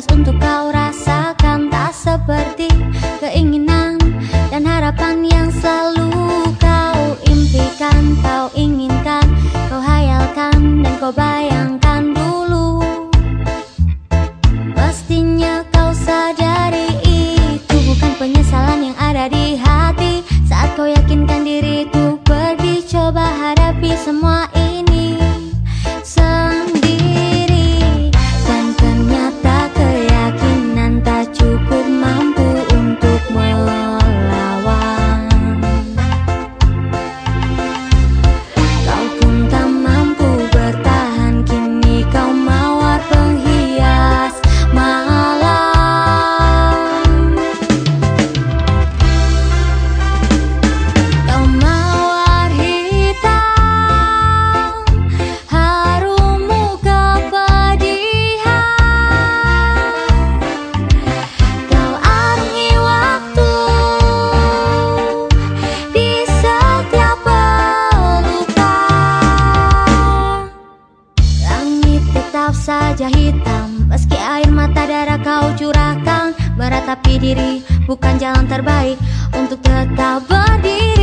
ikhlas untuk kau rasakan Tak seperti keinginan dan harapan yang selalu kau impikan. Kau inginkan, kau hayalkan dan kau bayangkan dulu. Pastinya kau sadari itu bukan penyesalan yang ada di hati. Saat kau yakinkan diri itu pergi coba hadapi semua saja hitam. Meski air mata darah kau curahkan Meratapi diri bukan jalan terbaik Untuk tetap berdiri